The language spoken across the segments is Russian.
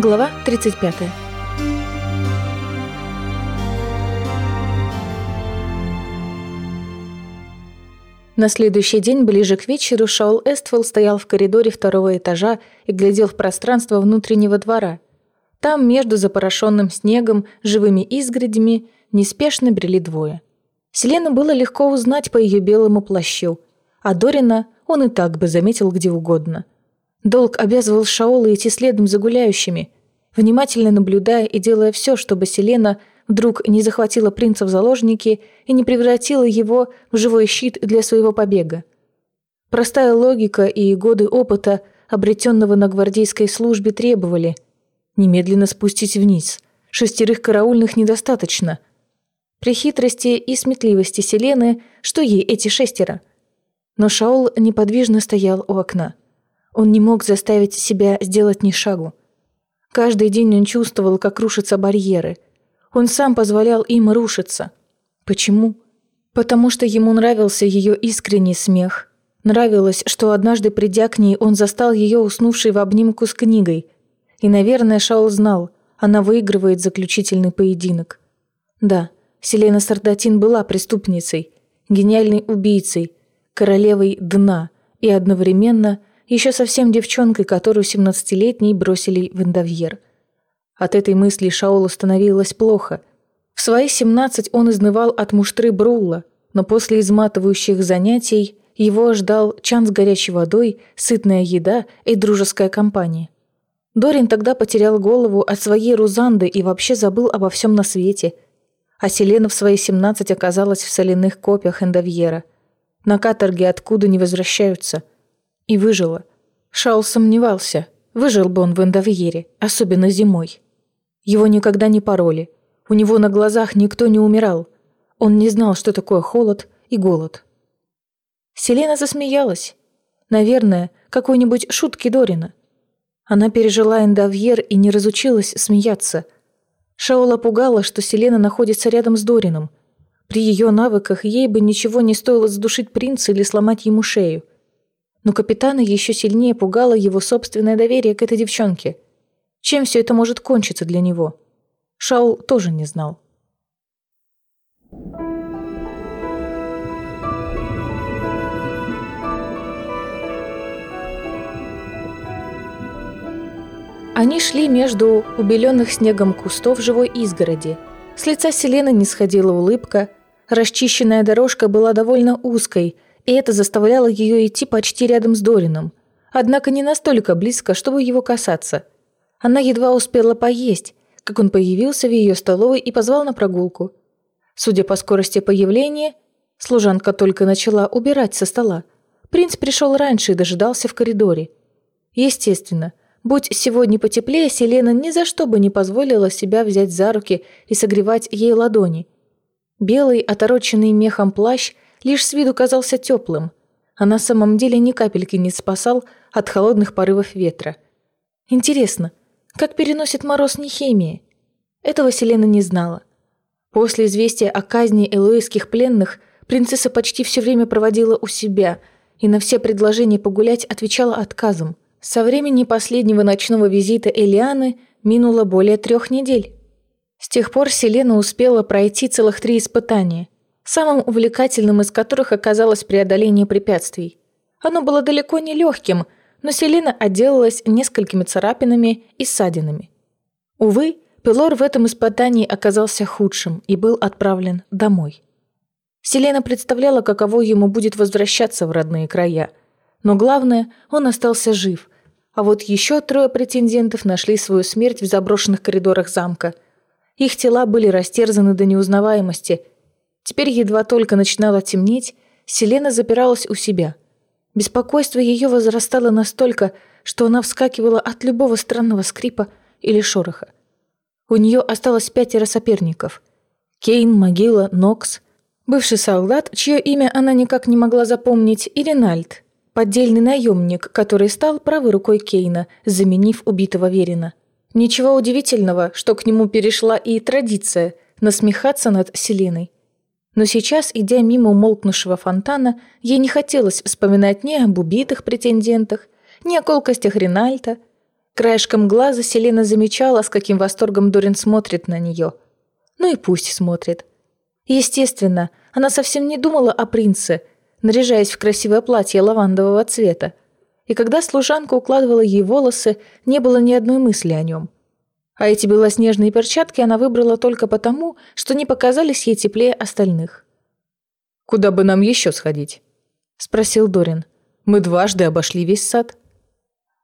Глава 35. На следующий день, ближе к вечеру, Шаул Эствелл стоял в коридоре второго этажа и глядел в пространство внутреннего двора. Там, между запорошенным снегом, живыми изгородями, неспешно брели двое. Селену было легко узнать по ее белому плащу, а Дорина он и так бы заметил где угодно – Долг обязывал Шаола идти следом за гуляющими, внимательно наблюдая и делая все, чтобы Селена вдруг не захватила принца в заложники и не превратила его в живой щит для своего побега. Простая логика и годы опыта, обретенного на гвардейской службе, требовали немедленно спустить вниз. Шестерых караульных недостаточно. При хитрости и сметливости Селены, что ей эти шестеро? Но Шаол неподвижно стоял у окна. Он не мог заставить себя сделать ни шагу. Каждый день он чувствовал, как рушатся барьеры. Он сам позволял им рушиться. Почему? Потому что ему нравился ее искренний смех. Нравилось, что однажды придя к ней, он застал ее уснувшей в обнимку с книгой. И, наверное, Шаул знал, она выигрывает заключительный поединок. Да, Селена Сардатин была преступницей, гениальной убийцей, королевой дна и одновременно еще совсем девчонкой, которую семнадцатилетней бросили в Индовьер. От этой мысли Шаолу становилось плохо. В свои семнадцать он изнывал от муштры Брула, но после изматывающих занятий его ждал чан с горячей водой, сытная еда и дружеская компания. Дорин тогда потерял голову от своей Рузанды и вообще забыл обо всем на свете. А Селена в свои семнадцать оказалась в соляных копьях Эндовьера. На каторге откуда не возвращаются – и выжила. Шаул сомневался, выжил бы он в Эндовьере, особенно зимой. Его никогда не пороли. У него на глазах никто не умирал. Он не знал, что такое холод и голод. Селена засмеялась. Наверное, какой-нибудь шутки Дорина. Она пережила Эндовьер и не разучилась смеяться. Шаола пугала, что Селена находится рядом с Дорином. При ее навыках ей бы ничего не стоило задушить принца или сломать ему шею но капитана еще сильнее пугало его собственное доверие к этой девчонке. Чем все это может кончиться для него? Шаул тоже не знал. Они шли между убеленных снегом кустов живой изгороди. С лица Селены не сходила улыбка. Расчищенная дорожка была довольно узкой – и это заставляло ее идти почти рядом с Дорином. Однако не настолько близко, чтобы его касаться. Она едва успела поесть, как он появился в ее столовой и позвал на прогулку. Судя по скорости появления, служанка только начала убирать со стола. Принц пришел раньше и дожидался в коридоре. Естественно, будь сегодня потеплее, Селена ни за что бы не позволила себя взять за руки и согревать ей ладони. Белый, отороченный мехом плащ – лишь с виду казался теплым, а на самом деле ни капельки не спасал от холодных порывов ветра. Интересно, как переносит мороз Нехемия? Этого Селена не знала. После известия о казни элуэйских пленных принцесса почти все время проводила у себя и на все предложения погулять отвечала отказом. Со времени последнего ночного визита Элианы минуло более трех недель. С тех пор Селена успела пройти целых три испытания – самым увлекательным из которых оказалось преодоление препятствий. Оно было далеко не легким, но Селена отделалась несколькими царапинами и ссадинами. Увы, Пилор в этом испытании оказался худшим и был отправлен домой. Селена представляла, каково ему будет возвращаться в родные края. Но главное, он остался жив. А вот еще трое претендентов нашли свою смерть в заброшенных коридорах замка. Их тела были растерзаны до неузнаваемости – Теперь едва только начинало темнеть, Селена запиралась у себя. Беспокойство ее возрастало настолько, что она вскакивала от любого странного скрипа или шороха. У нее осталось пятеро соперников. Кейн, Могила, Нокс, бывший солдат, чье имя она никак не могла запомнить, и Ринальд, поддельный наемник, который стал правой рукой Кейна, заменив убитого Верина. Ничего удивительного, что к нему перешла и традиция насмехаться над Селеной. Но сейчас, идя мимо умолкнувшего фонтана, ей не хотелось вспоминать ни об убитых претендентах, ни о колкостях Ринальта. Краешком глаза Селена замечала, с каким восторгом Дорин смотрит на нее. Ну и пусть смотрит. Естественно, она совсем не думала о принце, наряжаясь в красивое платье лавандового цвета. И когда служанка укладывала ей волосы, не было ни одной мысли о нем. А эти белоснежные перчатки она выбрала только потому, что не показались ей теплее остальных. «Куда бы нам еще сходить?» – спросил Дорин. «Мы дважды обошли весь сад».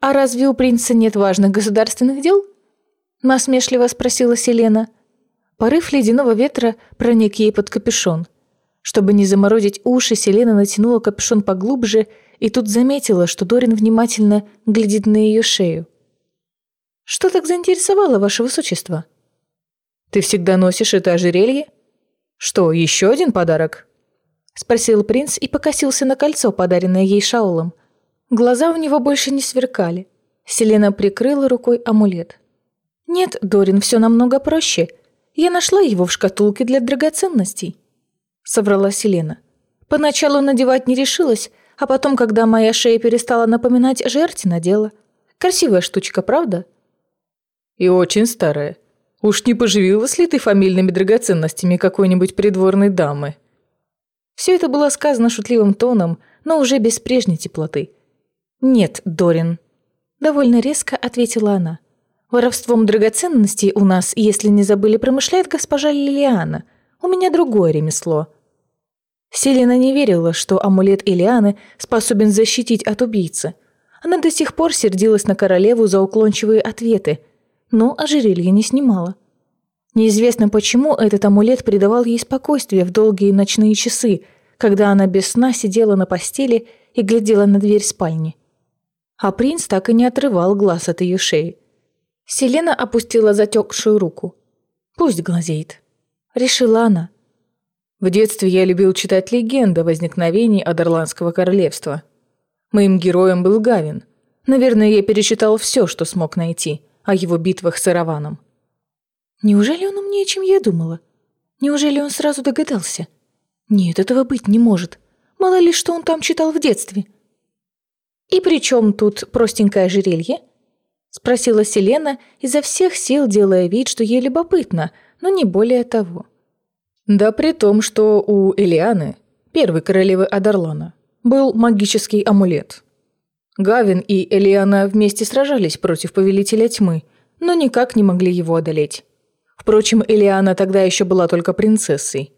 «А разве у принца нет важных государственных дел?» – насмешливо спросила Селена. Порыв ледяного ветра проник ей под капюшон. Чтобы не заморозить уши, Селена натянула капюшон поглубже и тут заметила, что Дорин внимательно глядит на ее шею. «Что так заинтересовало, ваше высочество?» «Ты всегда носишь это ожерелье? Что, еще один подарок?» Спросил принц и покосился на кольцо, подаренное ей Шаулом – Глаза у него больше не сверкали. Селена прикрыла рукой амулет. «Нет, Дорин, все намного проще. Я нашла его в шкатулке для драгоценностей», — соврала Селена. «Поначалу надевать не решилась, а потом, когда моя шея перестала напоминать жерти, надела. Красивая штучка, правда?» «И очень старая. Уж не поживилась ли ты фамильными драгоценностями какой-нибудь придворной дамы?» Все это было сказано шутливым тоном, но уже без прежней теплоты. «Нет, Дорин», — довольно резко ответила она. «Воровством драгоценностей у нас, если не забыли, промышляет госпожа Лилиана. У меня другое ремесло». Селена не верила, что амулет Илианы способен защитить от убийцы. Она до сих пор сердилась на королеву за уклончивые ответы, но ожерелье не снимала. Неизвестно почему этот амулет придавал ей спокойствие в долгие ночные часы, когда она без сна сидела на постели и глядела на дверь спальни а принц так и не отрывал глаз от ее шеи. Селена опустила затекшую руку. «Пусть глазеет», — решила она. В детстве я любил читать легенды о возникновении Адерландского королевства. Моим героем был Гавин. Наверное, я перечитал все, что смог найти о его битвах с Ираваном. Неужели он умнее, чем я думала? Неужели он сразу догадался? Нет, этого быть не может. Мало ли, что он там читал в детстве. «И при чем тут простенькое ожерелье?» — спросила Селена, изо всех сил делая вид, что ей любопытно, но не более того. Да при том, что у Элианы, первой королевы Адарлана, был магический амулет. Гавин и Элиана вместе сражались против Повелителя Тьмы, но никак не могли его одолеть. Впрочем, Элиана тогда еще была только принцессой.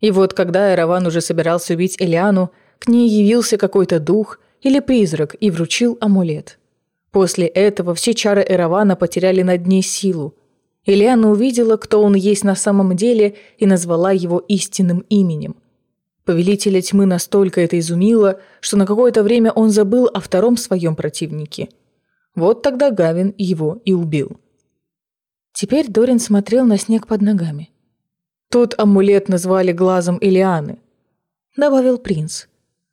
И вот когда Эраван уже собирался убить Элиану, к ней явился какой-то дух или призрак и вручил амулет. После этого все чары Эравана потеряли над ней силу. Ильяна увидела, кто он есть на самом деле, и назвала его истинным именем. Повелителя тьмы настолько это изумило, что на какое-то время он забыл о втором своем противнике. Вот тогда Гавин его и убил. Теперь Дорин смотрел на снег под ногами. «Тот амулет назвали глазом Илианы», — добавил принц.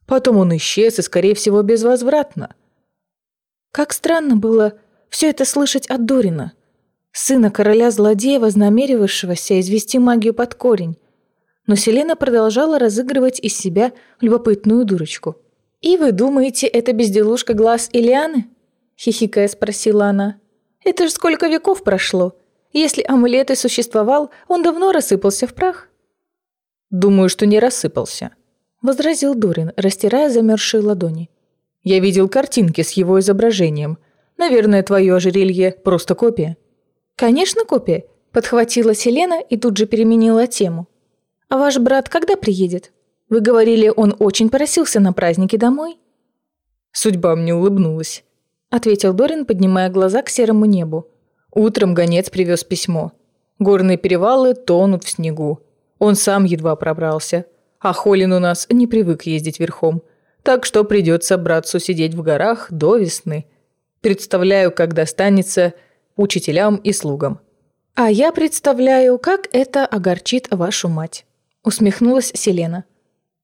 Потом он исчез и, скорее всего, безвозвратно. Как странно было все это слышать от Дорина, сына короля-злодея, вознамеривавшегося извести магию под корень. Но Селена продолжала разыгрывать из себя любопытную дурочку. «И вы думаете, это безделушка глаз Илианы?» — хихикая спросила она. «Это ж сколько веков прошло. Если амулет и существовал, он давно рассыпался в прах». «Думаю, что не рассыпался», возразил Дорин, растирая замерзшие ладони. «Я видел картинки с его изображением. Наверное, твое ожерелье – просто копия». «Конечно, копия», – подхватила Селена и тут же переменила тему. «А ваш брат когда приедет? Вы говорили, он очень просился на праздники домой?» «Судьба мне улыбнулась», – ответил Дорин, поднимая глаза к серому небу. Утром гонец привез письмо. Горные перевалы тонут в снегу. Он сам едва пробрался. А Холин у нас не привык ездить верхом. Так что придется братцу сидеть в горах до весны. Представляю, как достанется учителям и слугам. «А я представляю, как это огорчит вашу мать», — усмехнулась Селена.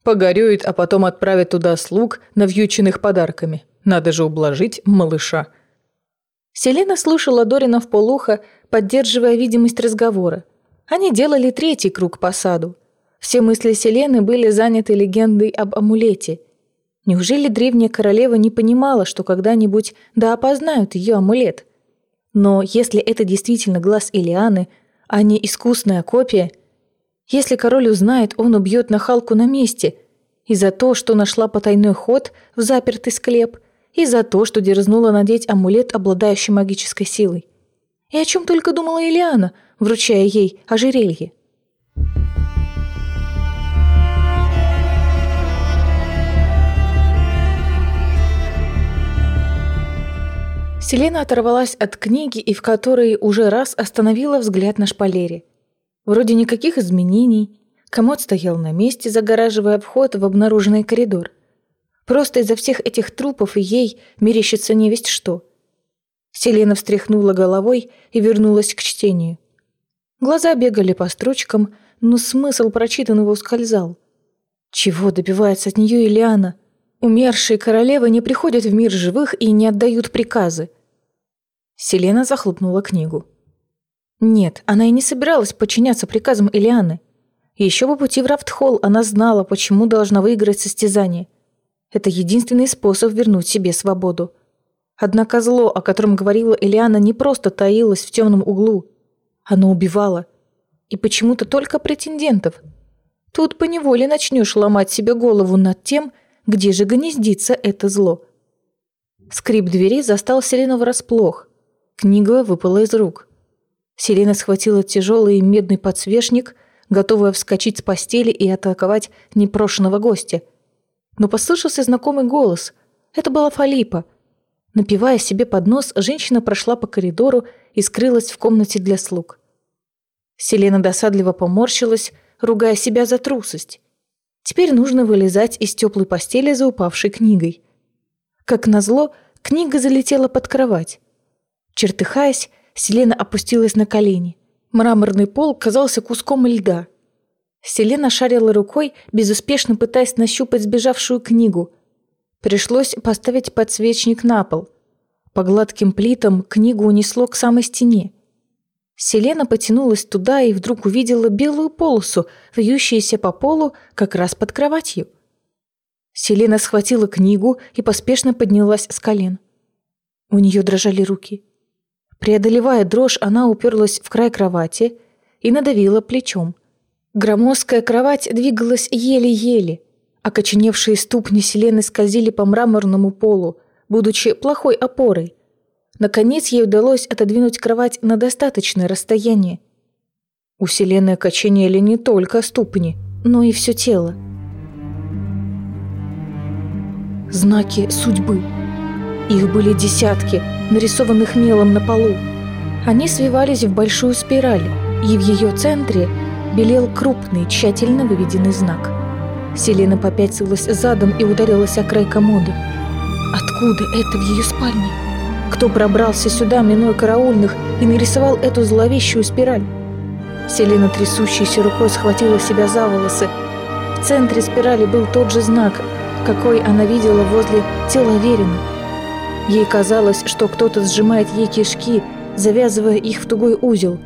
«Погорюет, а потом отправит туда слуг, навьюченных подарками. Надо же ублажить малыша». Селена слушала Дорина в полухо, поддерживая видимость разговора. Они делали третий круг по саду. Все мысли Селены были заняты легендой об амулете. Неужели древняя королева не понимала, что когда-нибудь да опознают ее амулет? Но если это действительно глаз Илианы, а не искусная копия, если король узнает, он убьет нахалку на месте и за то, что нашла потайной ход в запертый склеп, и за то, что дерзнула надеть амулет, обладающий магической силой. И о чем только думала Илиана, вручая ей ожерелье. Селена оторвалась от книги и в которой уже раз остановила взгляд на шпалере. Вроде никаких изменений. Комод стоял на месте, загораживая вход в обнаруженный коридор. Просто из-за всех этих трупов и ей мерещится невесть что. Селена встряхнула головой и вернулась к чтению. Глаза бегали по строчкам, но смысл прочитанного ускользал. Чего добивается от нее Ильяна? Умершие королевы не приходят в мир живых и не отдают приказы. Селена захлопнула книгу. Нет, она и не собиралась подчиняться приказам Элианы. Еще по пути в Рафтхолл она знала, почему должна выиграть состязание. Это единственный способ вернуть себе свободу. Однако зло, о котором говорила Элиана, не просто таилось в темном углу. Оно убивало. И почему-то только претендентов. Тут поневоле начнешь ломать себе голову над тем, где же гнездится это зло. Скрип двери застал Селену врасплох. Книга выпала из рук. Селена схватила тяжелый медный подсвечник, готовая вскочить с постели и атаковать непрошенного гостя. Но послышался знакомый голос. Это была Фалипа. Напивая себе под нос, женщина прошла по коридору и скрылась в комнате для слуг. Селена досадливо поморщилась, ругая себя за трусость. Теперь нужно вылезать из теплой постели за упавшей книгой. Как назло, книга залетела под кровать. Чертыхаясь, Селена опустилась на колени. Мраморный пол казался куском льда. Селена шарила рукой, безуспешно пытаясь нащупать сбежавшую книгу. Пришлось поставить подсвечник на пол. По гладким плитам книгу унесло к самой стене. Селена потянулась туда и вдруг увидела белую полосу, вьющуюся по полу как раз под кроватью. Селена схватила книгу и поспешно поднялась с колен. У нее дрожали руки. Преодолевая дрожь, она уперлась в край кровати и надавила плечом. Громоздкая кровать двигалась еле-еле. Окоченевшие ступни Селены скользили по мраморному полу, будучи плохой опорой. Наконец ей удалось отодвинуть кровать на достаточное расстояние. У Селены окоченели не только ступни, но и все тело. Знаки судьбы. Их были десятки, нарисованных мелом на полу. Они свивались в большую спираль, и в ее центре белел крупный, тщательно выведенный знак. Селена попятилась задом и ударилась о край комода. Откуда это в ее спальне? Кто пробрался сюда, минуя караульных, и нарисовал эту зловещую спираль? Селена трясущейся рукой схватила себя за волосы. В центре спирали был тот же знак, какой она видела возле тела Верина. Ей казалось, что кто-то сжимает ей кишки, завязывая их в тугой узел.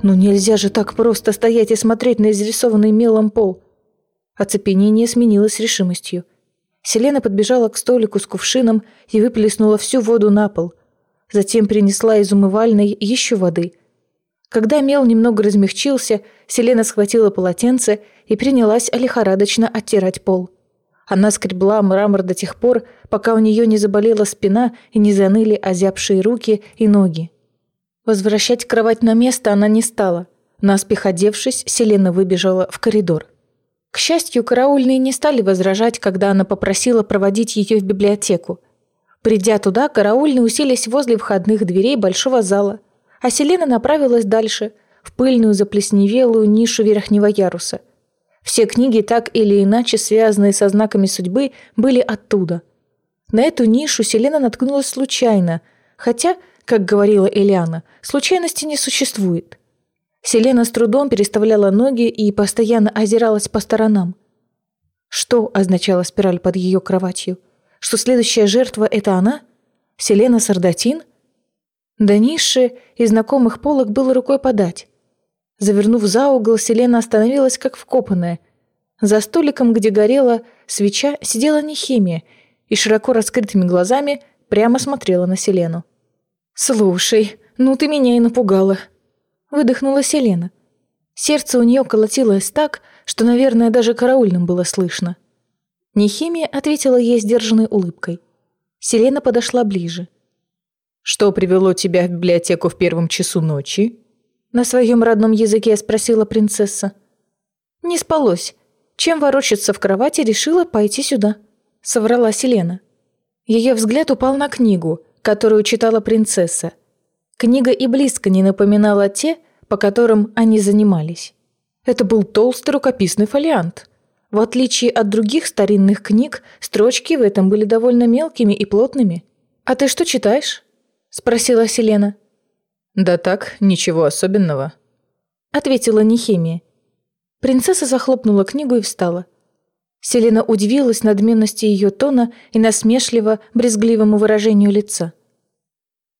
Но нельзя же так просто стоять и смотреть на изрисованный мелом пол. Оцепенение сменилось решимостью. Селена подбежала к столику с кувшином и выплеснула всю воду на пол. Затем принесла из умывальной еще воды. Когда мел немного размягчился, Селена схватила полотенце и принялась лихорадочно оттирать пол. Она скребла мрамор до тех пор, пока у нее не заболела спина и не заныли озябшие руки и ноги. Возвращать кровать на место она не стала. Наспех одевшись, Селена выбежала в коридор. К счастью, караульные не стали возражать, когда она попросила проводить ее в библиотеку. Придя туда, караульные уселись возле входных дверей большого зала, а Селена направилась дальше, в пыльную заплесневелую нишу верхнего яруса – все книги, так или иначе связанные со знаками судьбы, были оттуда. На эту нишу Селена наткнулась случайно, хотя, как говорила Элиана, случайности не существует. Селена с трудом переставляла ноги и постоянно озиралась по сторонам. Что означала спираль под ее кроватью? Что следующая жертва — это она? Селена Сардатин? До ниши и знакомых полок было рукой подать. Завернув за угол, Селена остановилась как вкопанная. За столиком, где горела свеча, сидела Нехимия и широко раскрытыми глазами прямо смотрела на Селену. «Слушай, ну ты меня и напугала», — выдохнула Селена. Сердце у нее колотилось так, что, наверное, даже караульным было слышно. Нехимия ответила ей сдержанной улыбкой. Селена подошла ближе. «Что привело тебя в библиотеку в первом часу ночи?» На своем родном языке спросила принцесса. «Не спалось. Чем ворочаться в кровати, решила пойти сюда», — соврала Селена. Ее взгляд упал на книгу, которую читала принцесса. Книга и близко не напоминала те, по которым они занимались. Это был толстый рукописный фолиант. В отличие от других старинных книг, строчки в этом были довольно мелкими и плотными. «А ты что читаешь?» – спросила Селена. «Да так, ничего особенного», – ответила Нехемия. Принцесса захлопнула книгу и встала. Селена удивилась надменности ее тона и насмешливо, брезгливому выражению лица.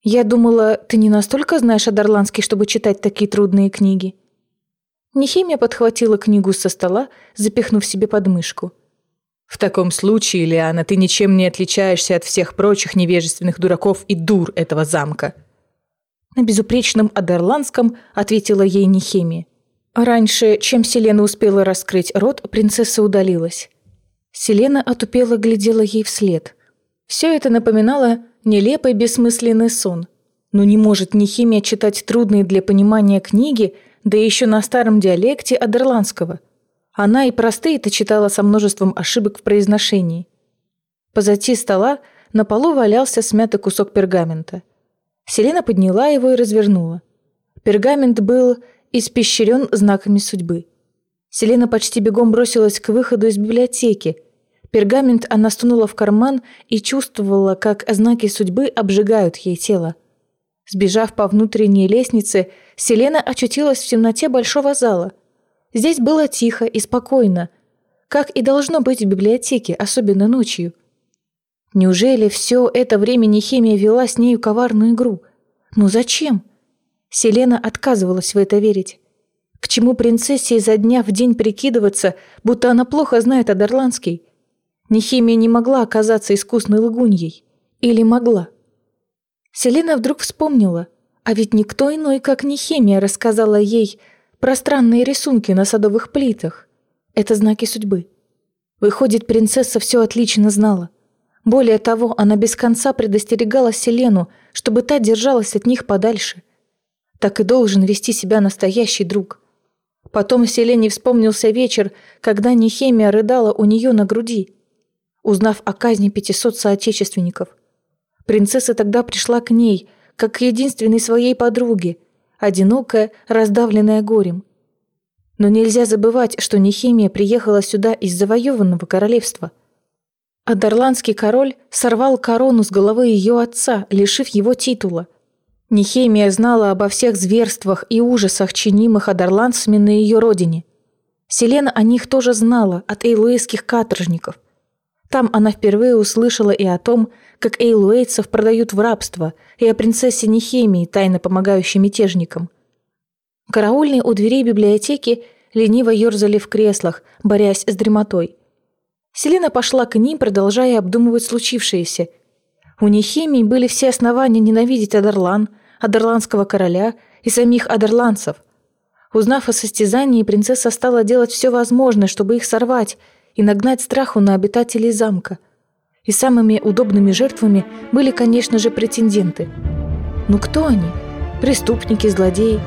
«Я думала, ты не настолько знаешь Адарландский, чтобы читать такие трудные книги». Нехимия подхватила книгу со стола, запихнув себе под мышку. «В таком случае, Лиана, ты ничем не отличаешься от всех прочих невежественных дураков и дур этого замка». На безупречном Адерландском ответила ей Нехимия. Раньше, чем Селена успела раскрыть рот, принцесса удалилась. Селена отупела глядела ей вслед. Все это напоминало Нелепый бессмысленный сон. Но не может ни химия читать трудные для понимания книги, да еще на старом диалекте адерландского. Она и простые-то читала со множеством ошибок в произношении. Позади стола на полу валялся смятый кусок пергамента. Селена подняла его и развернула. Пергамент был испещрен знаками судьбы. Селена почти бегом бросилась к выходу из библиотеки, Пергамент она сунула в карман и чувствовала, как знаки судьбы обжигают ей тело. Сбежав по внутренней лестнице, Селена очутилась в темноте большого зала. Здесь было тихо и спокойно, как и должно быть в библиотеке, особенно ночью. Неужели все это время Нехемия вела с нею коварную игру? Ну зачем? Селена отказывалась в это верить. К чему принцессе изо дня в день прикидываться, будто она плохо знает Адерландский? Нехимия не могла оказаться искусной лгуньей. Или могла? Селена вдруг вспомнила, а ведь никто иной, как Нехимия, рассказала ей про странные рисунки на садовых плитах. Это знаки судьбы. Выходит, принцесса все отлично знала. Более того, она без конца предостерегала Селену, чтобы та держалась от них подальше. Так и должен вести себя настоящий друг. Потом Селене вспомнился вечер, когда Нехемия рыдала у нее на груди – узнав о казни 500 соотечественников. Принцесса тогда пришла к ней, как к единственной своей подруге, одинокая, раздавленная горем. Но нельзя забывать, что Нехимия приехала сюда из завоеванного королевства. А король сорвал корону с головы ее отца, лишив его титула. Нехемия знала обо всех зверствах и ужасах, чинимых адерландцами на ее родине. Селена о них тоже знала от эйлуэйских каторжников. Там она впервые услышала и о том, как эйлуэйцев продают в рабство, и о принцессе Нехемии, тайно помогающей мятежникам. Караульные у дверей библиотеки лениво ерзали в креслах, борясь с дремотой. Селена пошла к ним, продолжая обдумывать случившееся. У Нехемии были все основания ненавидеть Адерлан, Адерландского короля и самих адерландцев. Узнав о состязании, принцесса стала делать все возможное, чтобы их сорвать – и нагнать страху на обитателей замка. И самыми удобными жертвами были, конечно же, претенденты. Но кто они? Преступники, злодеи?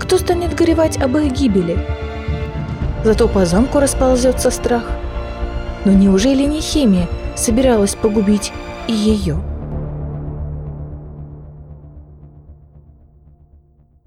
Кто станет горевать об их гибели? Зато по замку расползется страх. Но неужели не химия собиралась погубить и ее?